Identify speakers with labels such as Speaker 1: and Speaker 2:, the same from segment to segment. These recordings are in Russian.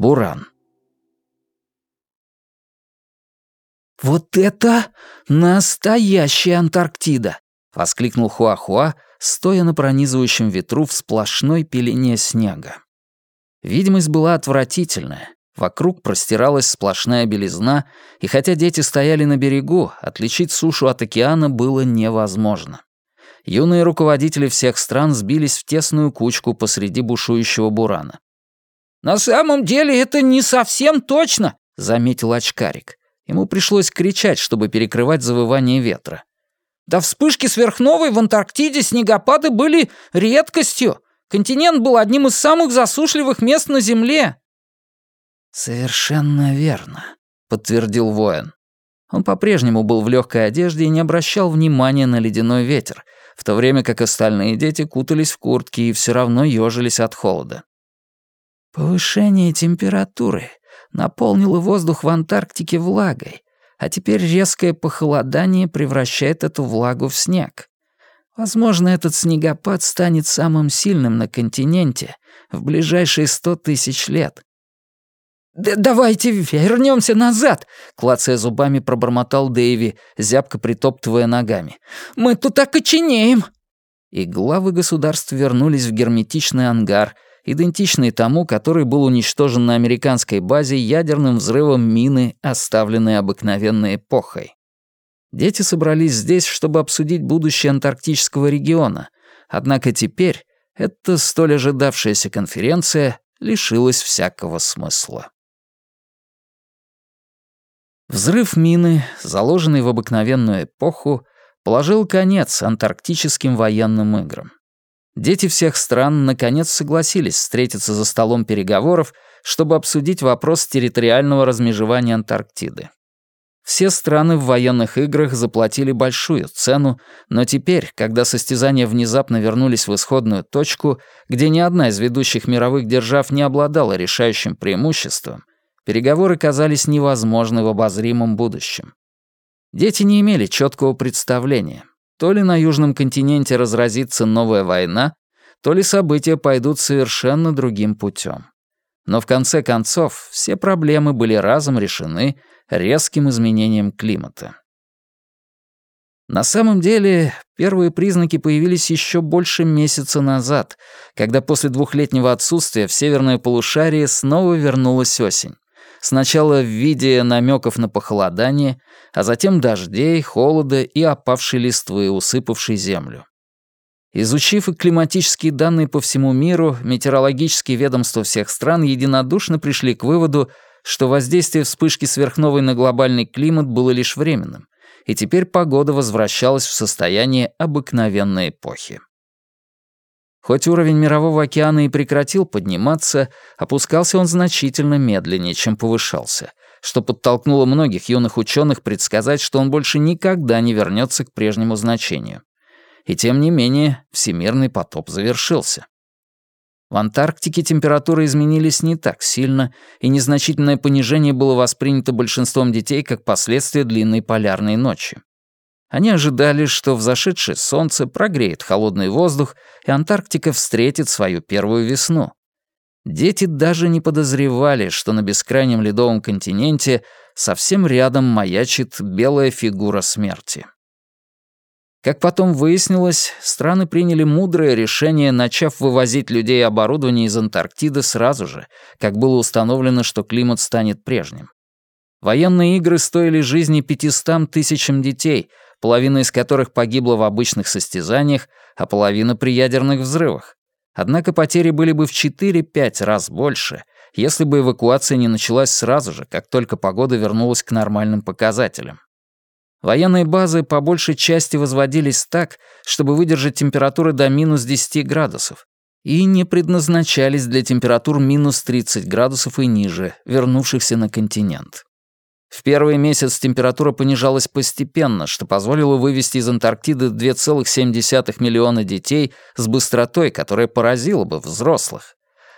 Speaker 1: Буран.
Speaker 2: «Вот это настоящая Антарктида!» — воскликнул Хуахуа, стоя на пронизывающем ветру в сплошной пелене снега. Видимость была отвратительная. Вокруг простиралась сплошная белизна, и хотя дети стояли на берегу, отличить сушу от океана было невозможно. Юные руководители всех стран сбились в тесную кучку посреди бушующего бурана.
Speaker 3: «На самом деле это не совсем точно», —
Speaker 2: заметил очкарик. Ему пришлось кричать, чтобы перекрывать завывание ветра.
Speaker 3: До вспышки сверхновой в Антарктиде снегопады были редкостью. Континент был одним из самых засушливых мест на Земле».
Speaker 2: «Совершенно верно», — подтвердил воин. Он по-прежнему был в легкой одежде и не обращал внимания на ледяной ветер, в то время как остальные дети кутались в куртки и все равно ежились от холода. Повышение температуры наполнило воздух в Антарктике влагой, а теперь резкое похолодание превращает эту влагу в снег. Возможно, этот снегопад станет самым сильным на континенте в ближайшие сто тысяч лет.
Speaker 3: Да «Давайте вернемся назад!» — клацая зубами пробормотал Дэйви, зябко притоптывая ногами. «Мы тут окоченеем!»
Speaker 2: И главы государств вернулись в герметичный ангар — идентичный тому, который был уничтожен на американской базе ядерным взрывом мины, оставленной обыкновенной эпохой. Дети собрались здесь, чтобы обсудить будущее антарктического региона, однако теперь эта столь ожидавшаяся конференция лишилась всякого смысла. Взрыв мины, заложенный в обыкновенную эпоху, положил конец антарктическим военным играм. Дети всех стран наконец согласились встретиться за столом переговоров, чтобы обсудить вопрос территориального размежевания Антарктиды. Все страны в военных играх заплатили большую цену, но теперь, когда состязания внезапно вернулись в исходную точку, где ни одна из ведущих мировых держав не обладала решающим преимуществом, переговоры казались невозможны в обозримом будущем. Дети не имели четкого представления, то ли на Южном континенте разразится новая война, то ли события пойдут совершенно другим путем. Но в конце концов все проблемы были разом решены резким изменением климата. На самом деле, первые признаки появились еще больше месяца назад, когда после двухлетнего отсутствия в северное полушарие снова вернулась осень сначала в виде намеков на похолодание, а затем дождей, холода и опавшей листвы, усыпавшей землю. Изучив климатические данные по всему миру, метеорологические ведомства всех стран единодушно пришли к выводу, что воздействие вспышки сверхновой на глобальный климат было лишь временным, и теперь погода возвращалась в состояние обыкновенной эпохи. Хоть уровень Мирового океана и прекратил подниматься, опускался он значительно медленнее, чем повышался, что подтолкнуло многих юных ученых предсказать, что он больше никогда не вернется к прежнему значению. И тем не менее, всемирный потоп завершился. В Антарктике температуры изменились не так сильно, и незначительное понижение было воспринято большинством детей как последствие длинной полярной ночи. Они ожидали, что взошедшее солнце прогреет холодный воздух, и Антарктика встретит свою первую весну. Дети даже не подозревали, что на бескрайнем ледовом континенте совсем рядом маячит белая фигура смерти. Как потом выяснилось, страны приняли мудрое решение, начав вывозить людей и оборудование из Антарктиды сразу же, как было установлено, что климат станет прежним. Военные игры стоили жизни 500 тысячам детей, половина из которых погибла в обычных состязаниях, а половина при ядерных взрывах. Однако потери были бы в 4-5 раз больше, если бы эвакуация не началась сразу же, как только погода вернулась к нормальным показателям. Военные базы по большей части возводились так, чтобы выдержать температуры до минус 10 градусов, и не предназначались для температур минус 30 градусов и ниже, вернувшихся на континент. В первый месяц температура понижалась постепенно, что позволило вывести из Антарктиды 2,7 миллиона детей с быстротой, которая поразила бы взрослых.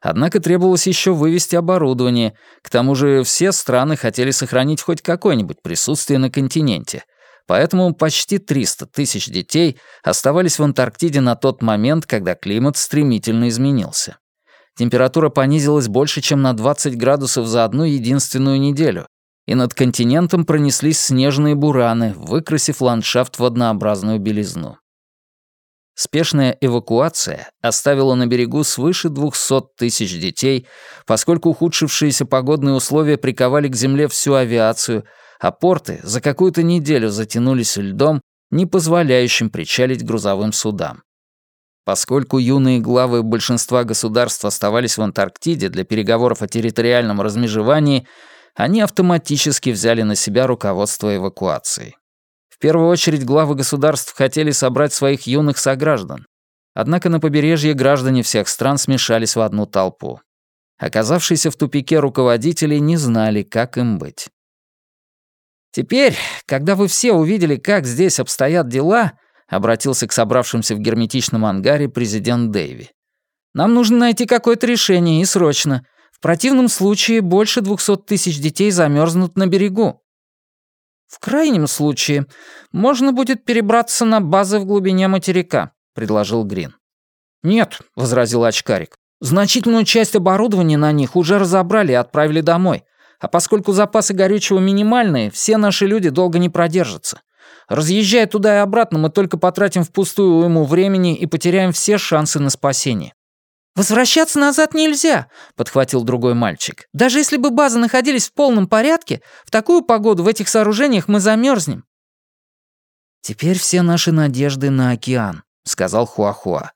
Speaker 2: Однако требовалось еще вывести оборудование, к тому же все страны хотели сохранить хоть какое-нибудь присутствие на континенте, поэтому почти 300 тысяч детей оставались в Антарктиде на тот момент, когда климат стремительно изменился. температура понизилась больше, чем на 20 градусов за одну единственную неделю, и над континентом пронеслись снежные бураны, выкрасив ландшафт в однообразную белизну. Спешная эвакуация оставила на берегу свыше 200 тысяч детей, поскольку ухудшившиеся погодные условия приковали к земле всю авиацию, а порты за какую-то неделю затянулись льдом, не позволяющим причалить грузовым судам. Поскольку юные главы большинства государств оставались в Антарктиде для переговоров о территориальном размежевании, они автоматически взяли на себя руководство эвакуацией. В первую очередь главы государств хотели собрать своих юных сограждан. Однако на побережье граждане всех стран смешались в одну толпу. Оказавшиеся в тупике руководители не знали, как им быть. «Теперь, когда вы все увидели, как здесь обстоят дела», обратился к собравшимся в герметичном ангаре президент Дэйви. «Нам нужно найти какое-то решение, и срочно. Противном случае больше двухсот тысяч детей замерзнут на берегу. В крайнем случае, можно будет перебраться на базы в глубине материка», — предложил Грин. «Нет», — возразил очкарик. «Значительную часть оборудования на них уже разобрали и отправили домой. А поскольку запасы горючего минимальные, все наши люди долго не продержатся. Разъезжая туда и обратно, мы только потратим впустую уйму времени и потеряем все шансы на спасение. «Возвращаться назад нельзя», — подхватил другой мальчик. «Даже если бы базы находились в полном порядке, в такую погоду в этих сооружениях мы замерзнем». «Теперь все наши надежды на океан», — сказал Хуахуа.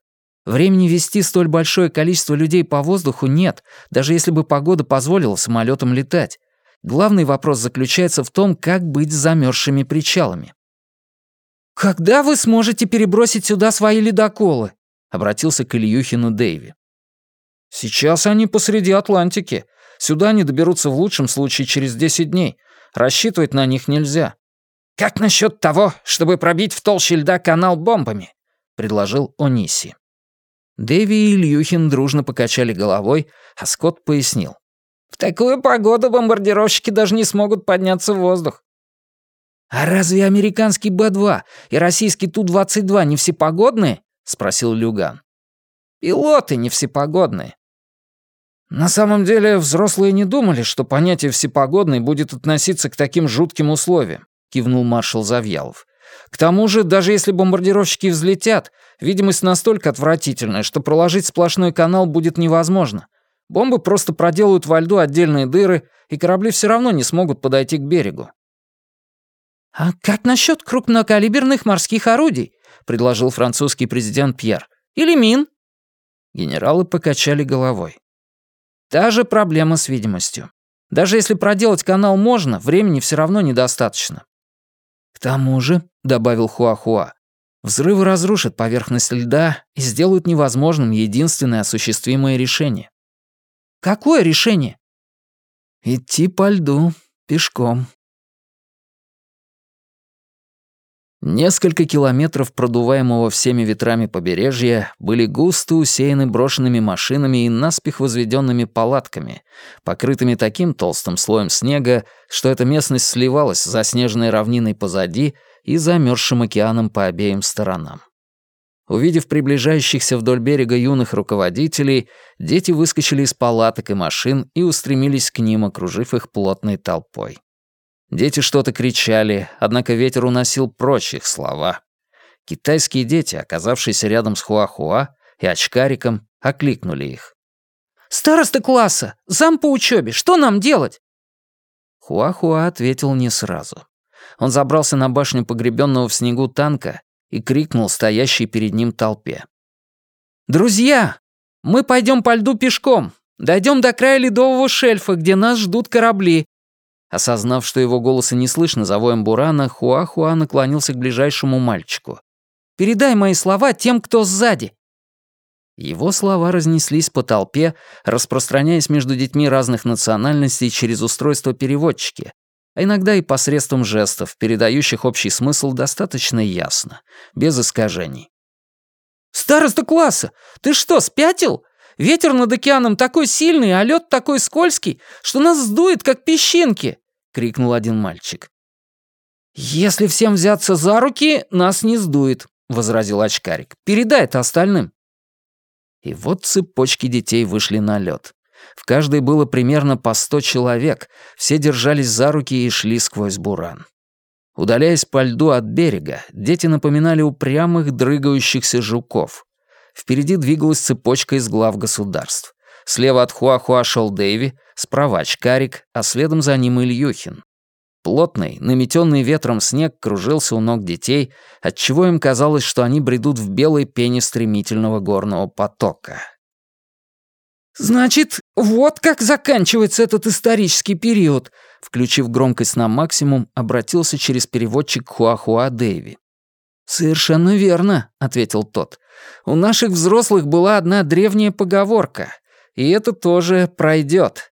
Speaker 2: «Времени вести столь большое количество людей по воздуху нет, даже если бы погода позволила самолетам летать. Главный вопрос заключается в том, как быть с замерзшими причалами». «Когда вы сможете перебросить сюда свои ледоколы?» — обратился к Ильюхину Дэйви. «Сейчас они посреди Атлантики. Сюда они доберутся в лучшем случае через 10 дней. Рассчитывать на них нельзя». «Как насчет того, чтобы пробить в толще льда канал бомбами?» — предложил Ониси. Дэви и Ильюхин дружно покачали головой, а Скотт пояснил. «В такую погоду бомбардировщики даже не смогут подняться в воздух». «А разве американский Б-2 и российский Ту-22 не всепогодные?» — спросил Люган. «Пилоты не всепогодные. На самом деле, взрослые не думали, что понятие «всепогодный» будет относиться к таким жутким условиям, кивнул маршал Завьялов. К тому же, даже если бомбардировщики взлетят, видимость настолько отвратительная, что проложить сплошной канал будет невозможно. Бомбы просто проделают во льду отдельные дыры, и корабли все равно не смогут подойти к берегу. «А как насчет крупнокалиберных морских орудий?» — предложил французский президент Пьер. «Или мин?» Генералы покачали головой. Та же проблема с видимостью. Даже если проделать канал можно, времени все равно недостаточно. К тому же, — добавил Хуахуа, — взрывы разрушат поверхность льда и сделают невозможным единственное осуществимое решение. Какое решение? Идти по льду пешком. Несколько километров продуваемого всеми ветрами побережья были густо усеяны брошенными машинами и наспех возведенными палатками, покрытыми таким толстым слоем снега, что эта местность сливалась с заснеженной равниной позади и замерзшим океаном по обеим сторонам. Увидев приближающихся вдоль берега юных руководителей, дети выскочили из палаток и машин и устремились к ним, окружив их плотной толпой. Дети что-то кричали, однако ветер уносил прочь их слова. Китайские дети, оказавшиеся рядом с Хуахуа и очкариком, окликнули их. «Староста класса! Зам по учебе! Что нам делать?» Хуахуа ответил не сразу. Он забрался на башню погребенного в снегу танка и крикнул стоящей перед ним толпе. «Друзья, мы пойдем по льду пешком, дойдем до края ледового шельфа, где нас ждут корабли, Осознав, что его голоса не слышно за воем Бурана, Хуахуа наклонился к ближайшему мальчику. «Передай мои слова тем, кто сзади». Его слова разнеслись по толпе, распространяясь между детьми разных национальностей через устройство переводчики, а иногда и посредством жестов, передающих общий смысл достаточно ясно, без искажений. «Староста класса, ты что, спятил? Ветер над океаном такой сильный, а лед такой скользкий, что нас сдует, как песчинки!» — крикнул один мальчик. «Если всем взяться за руки, нас не сдует», — возразил очкарик. «Передай это остальным». И вот цепочки детей вышли на лед. В каждой было примерно по сто человек, все держались за руки и шли сквозь буран. Удаляясь по льду от берега, дети напоминали упрямых дрыгающихся жуков. Впереди двигалась цепочка из глав государств. Слева от Хуахуа шел Дэйви, справа очкарик, а следом за ним Ильюхин. Плотный, наметенный ветром снег кружился у ног детей, отчего им казалось, что они бредут в белой пене стремительного горного потока.
Speaker 3: «Значит, вот как заканчивается этот исторический период», включив громкость на максимум, обратился через переводчик Хуахуа Дэйви. «Совершенно верно», — ответил тот. «У наших взрослых была одна древняя поговорка, и это тоже пройдет.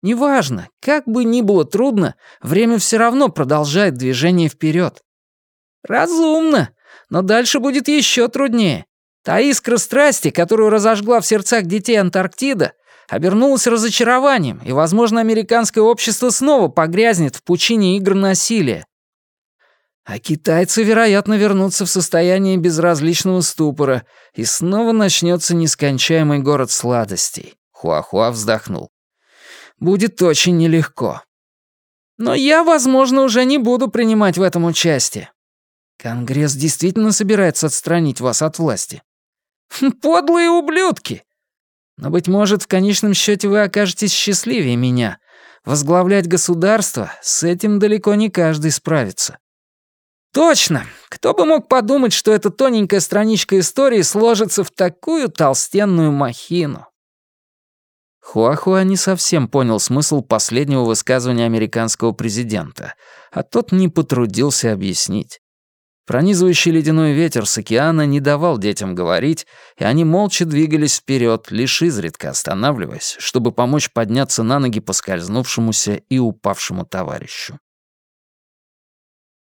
Speaker 3: Неважно, как бы ни было трудно, время все равно продолжает движение вперед. Разумно, но дальше будет еще труднее. Та искра страсти, которую разожгла в сердцах детей Антарктида, обернулась разочарованием, и, возможно, американское общество снова погрязнет в пучине игр насилия. А китайцы, вероятно, вернутся в состояние безразличного ступора, и снова начнется нескончаемый город сладостей. Хуахуа вздохнул. Будет очень нелегко. Но я, возможно, уже не буду принимать в этом участие. Конгресс действительно собирается отстранить вас от власти. Подлые ублюдки! Но, быть может, в конечном счете вы окажетесь счастливее меня. Возглавлять государство — с этим далеко не каждый справится. Точно! Кто бы мог подумать, что эта тоненькая страничка истории сложится в такую толстенную махину?
Speaker 2: Хуахуа не совсем понял смысл последнего высказывания американского президента, а тот не потрудился объяснить. Пронизывающий ледяной ветер с океана не давал детям говорить, и они молча двигались вперед, лишь изредка останавливаясь, чтобы помочь подняться на ноги поскользнувшемуся и упавшему товарищу.